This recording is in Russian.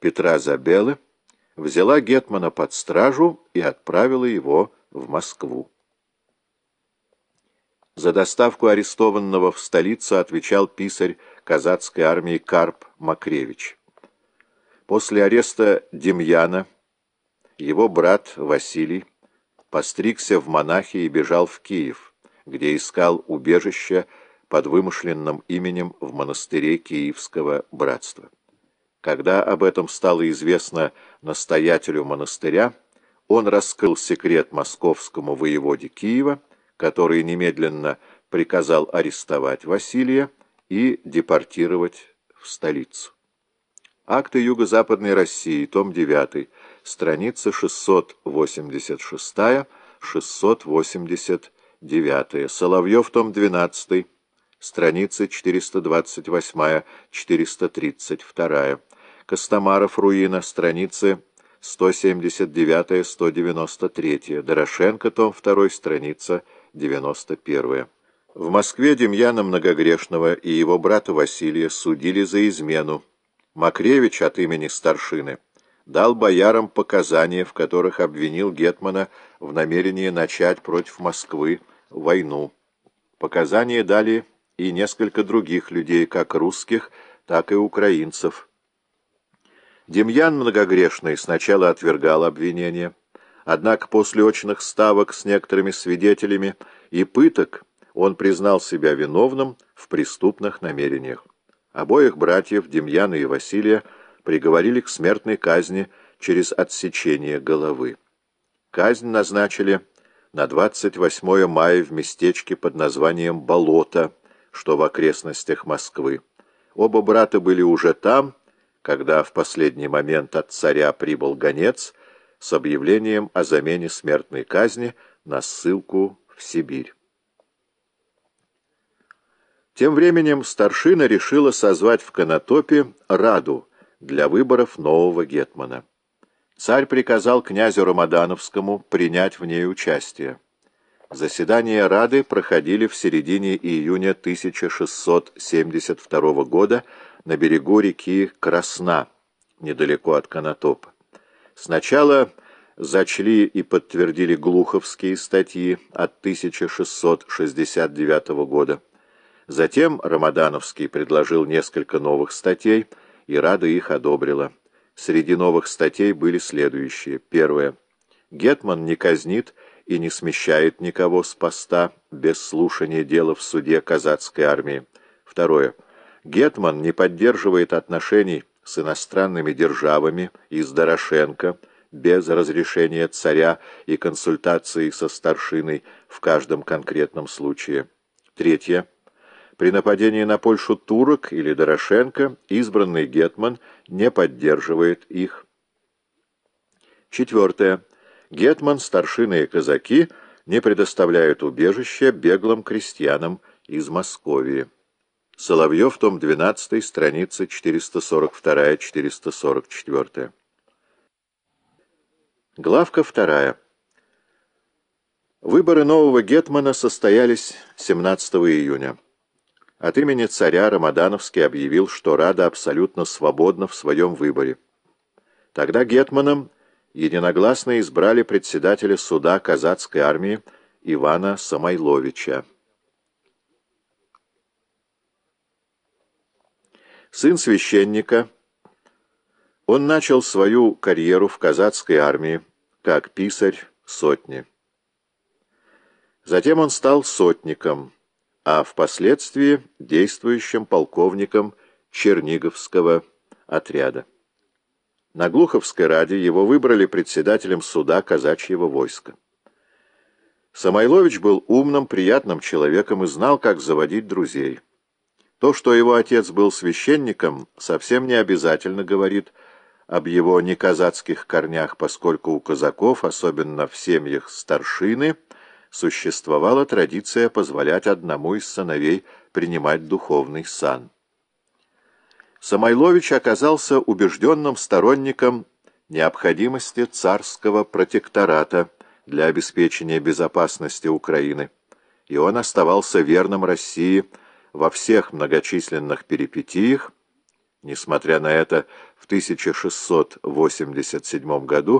Петра Забелы, взяла Гетмана под стражу и отправила его в Москву. За доставку арестованного в столицу отвечал писарь казацкой армии Карп Макревич. После ареста Демьяна его брат Василий постригся в монахи и бежал в Киев, где искал убежище под вымышленным именем в монастыре Киевского братства. Когда об этом стало известно настоятелю монастыря, он раскрыл секрет московскому воеводе Киева, который немедленно приказал арестовать Василия и депортировать в столицу. Акты Юго-Западной России, том 9, страница 685-689, Соловьев, том 12, страницы 428-432, Костомаров, Руина, страницы 179-193, Дорошенко, том 2, страница 91. В Москве Демьяна Многогрешного и его брата Василия судили за измену. Макревич от имени старшины дал боярам показания, в которых обвинил Гетмана в намерении начать против Москвы войну. Показания дали и несколько других людей, как русских, так и украинцев. Демьян Многогрешный сначала отвергал обвинения, однако после очных ставок с некоторыми свидетелями и пыток он признал себя виновным в преступных намерениях. Обоих братьев, Демьяна и Василия, приговорили к смертной казни через отсечение головы. Казнь назначили на 28 мая в местечке под названием Болото, что в окрестностях Москвы. Оба брата были уже там, когда в последний момент от царя прибыл гонец с объявлением о замене смертной казни на ссылку в Сибирь. Тем временем старшина решила созвать в Конотопе Раду для выборов нового гетмана. Царь приказал князю Рамадановскому принять в ней участие. Заседания Рады проходили в середине июня 1672 года на берегу реки Красна, недалеко от Конотопа. Сначала зачли и подтвердили глуховские статьи от 1669 года. Затем Рамадановский предложил несколько новых статей, и Рада их одобрила. Среди новых статей были следующие. Первое. Гетман не казнит и не смещает никого с поста без слушания дела в суде казацкой армии. Второе. Гетман не поддерживает отношений с иностранными державами из Дорошенко без разрешения царя и консультации со старшиной в каждом конкретном случае. Третье. При нападении на Польшу турок или Дорошенко избранный гетман не поддерживает их. Четвертое. Гетман, старшины и казаки не предоставляют убежище беглым крестьянам из Московии. Соловьев, том 12, страница 442-444. Главка вторая. Выборы нового гетмана состоялись 17 июня. От имени царя Рамадановский объявил, что Рада абсолютно свободна в своем выборе. Тогда гетманом единогласно избрали председателя суда казацкой армии Ивана Самойловича. Сын священника, он начал свою карьеру в казацкой армии как писарь сотни. Затем он стал сотником а впоследствии действующим полковником Черниговского отряда. На Глуховской раде его выбрали председателем суда казачьего войска. Самойлович был умным, приятным человеком и знал, как заводить друзей. То, что его отец был священником, совсем не обязательно говорит об его неказацких корнях, поскольку у казаков, особенно в семьях старшины, существовала традиция позволять одному из сыновей принимать духовный сан. Самойлович оказался убежденным сторонником необходимости царского протектората для обеспечения безопасности Украины, и он оставался верным России во всех многочисленных перипетиях, несмотря на это, в 1687 году